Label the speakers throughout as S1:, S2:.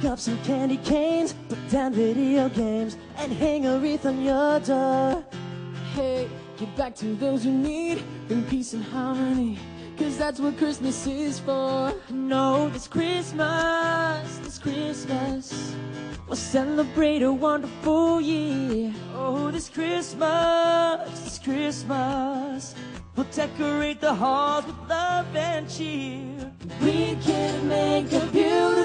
S1: Pick up some candy canes, put down video games, and hang a wreath on your door.
S2: Hey, give back to those who need, bring peace and harmony. Cause that's what Christmas is for.
S1: No, this Christmas, this Christmas, we'll celebrate a wonderful year. Oh, this Christmas, this Christmas, we'll decorate the halls with love and cheer. We can make a beautiful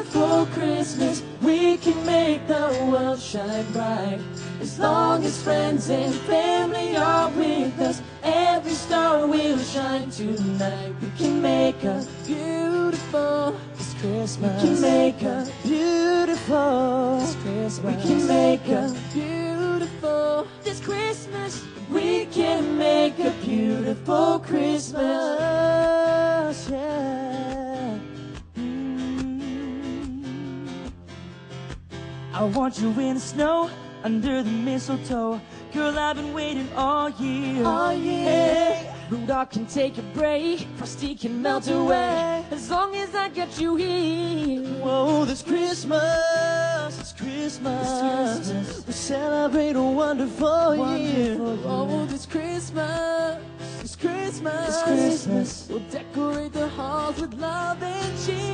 S1: We can make the world shine bright. As long as friends and family are with us, every star will shine tonight. We can make a beautiful this Christmas. We can make a beautiful this Christmas. We can make a I want you in the snow, under the mistletoe. Girl, I've been waiting all year.
S2: All year.
S1: Hey.
S2: Rudolph can take a break, Frosty can melt away. As long as I get you here.
S1: Whoa, this Christmas, it's Christmas.
S2: This Christmas.
S1: We celebrate a wonderful, year.
S2: Oh, this Christmas, this Christmas,
S1: This Christmas.
S2: We'll decorate the halls with love and cheer.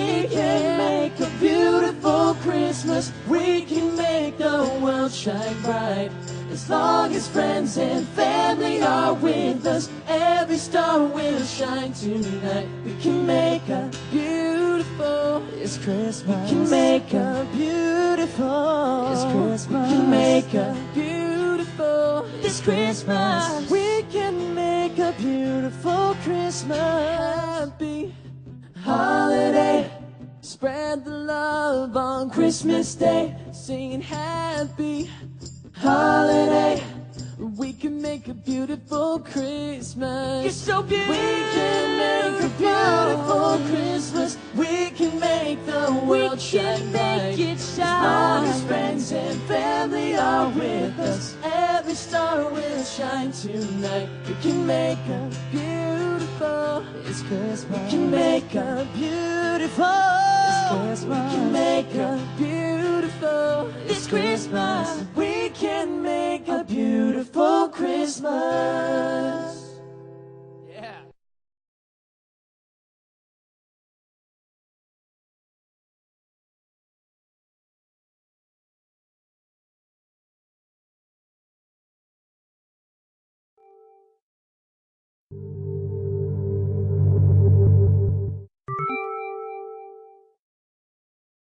S1: We can make a beautiful Christmas. We can make the world shine bright. As long as friends and family are with us, every star will shine tonight. We can make a
S2: beautiful.
S1: It's Christmas. We can make a beautiful.
S2: It's Christmas.
S1: We can make a
S2: beautiful.
S1: This Christmas. We can make a beautiful Christmas.
S2: happy. Spread the love on
S1: Christmas Day.
S2: Singing happy
S1: Holiday.
S2: We can make a beautiful Christmas.
S1: You're so beautiful.
S2: We
S1: can make a beautiful Christmas. We can make the world
S2: We can
S1: shine
S2: make it
S1: As long as
S2: shine.
S1: friends and family are with us, every star will shine tonight. We can make a
S2: Beautiful.
S1: It's Christmas. We can make a beautiful. Christmas. We can make a
S2: Beautiful.
S1: this Christmas. We can make a beautiful Christmas.